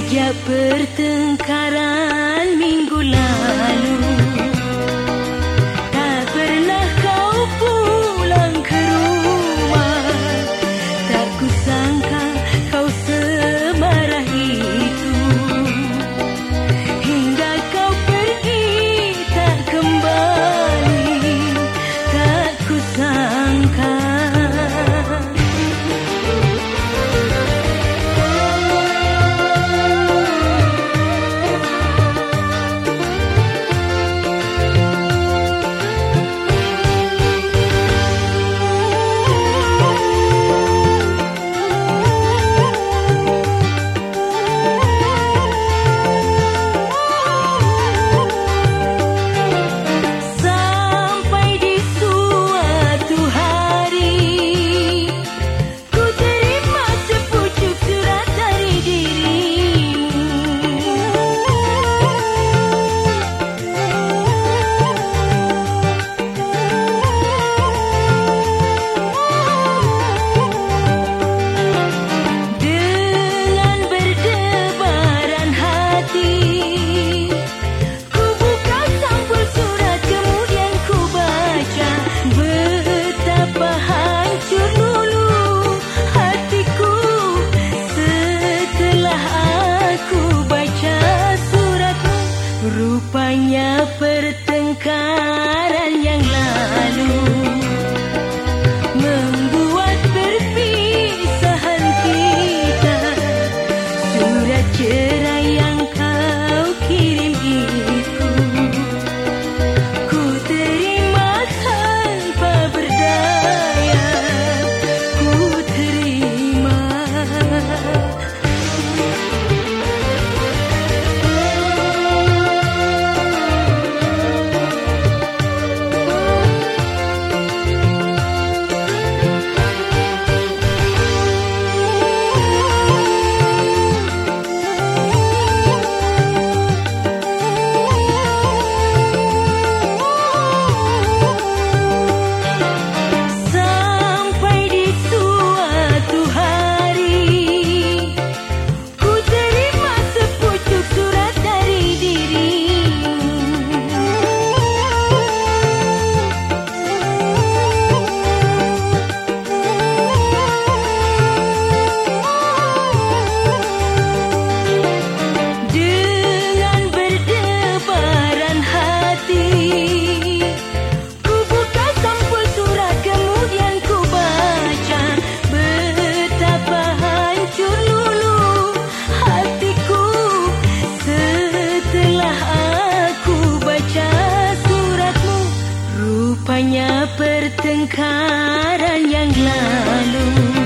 Sejak pertengkaran minggu lalu quiera. Rupanya pertengkaran yang lalu